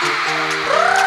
¡Rrr!